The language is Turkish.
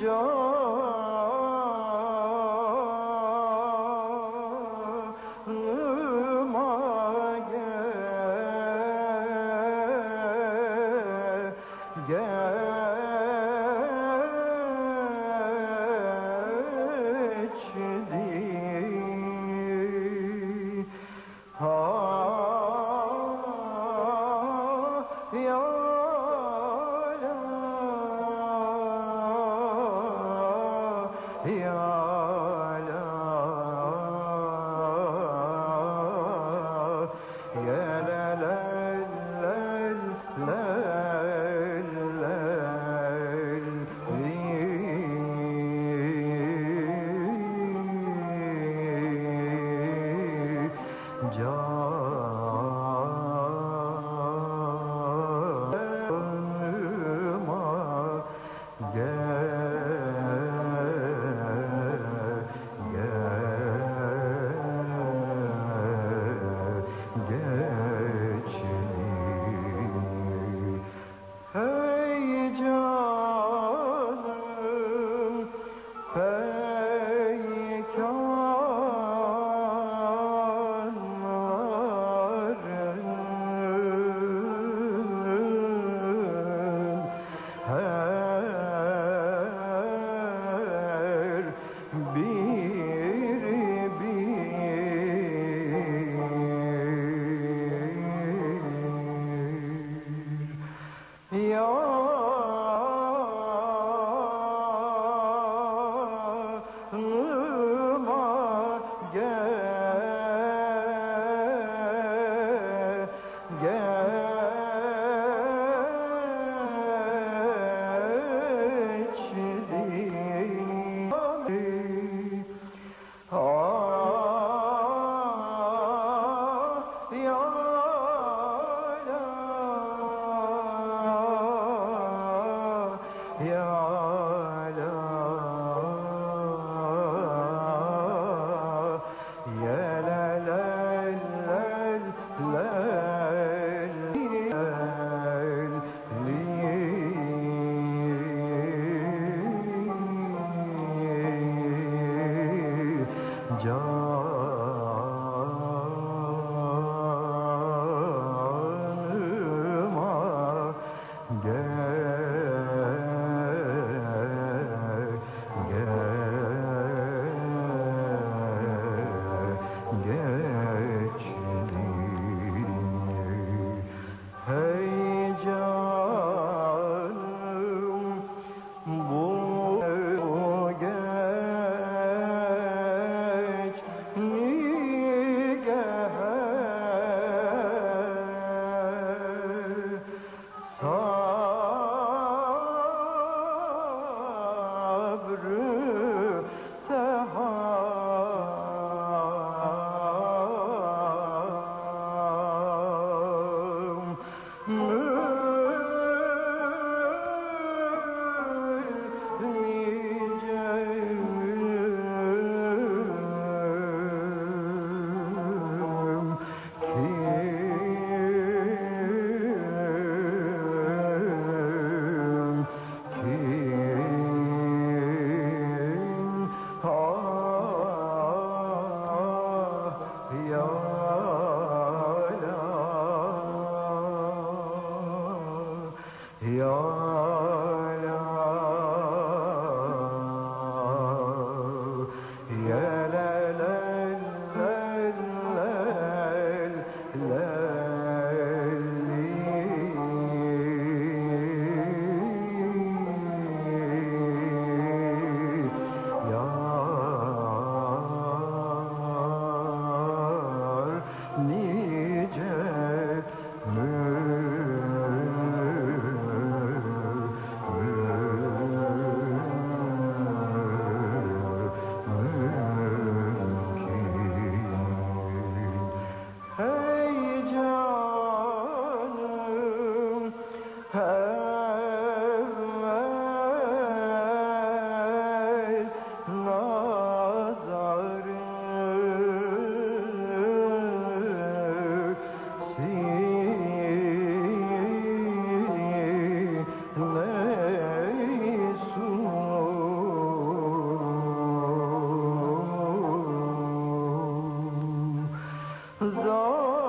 canıma gel gel. joy. Señor. يا لا لا لا لا John. So zor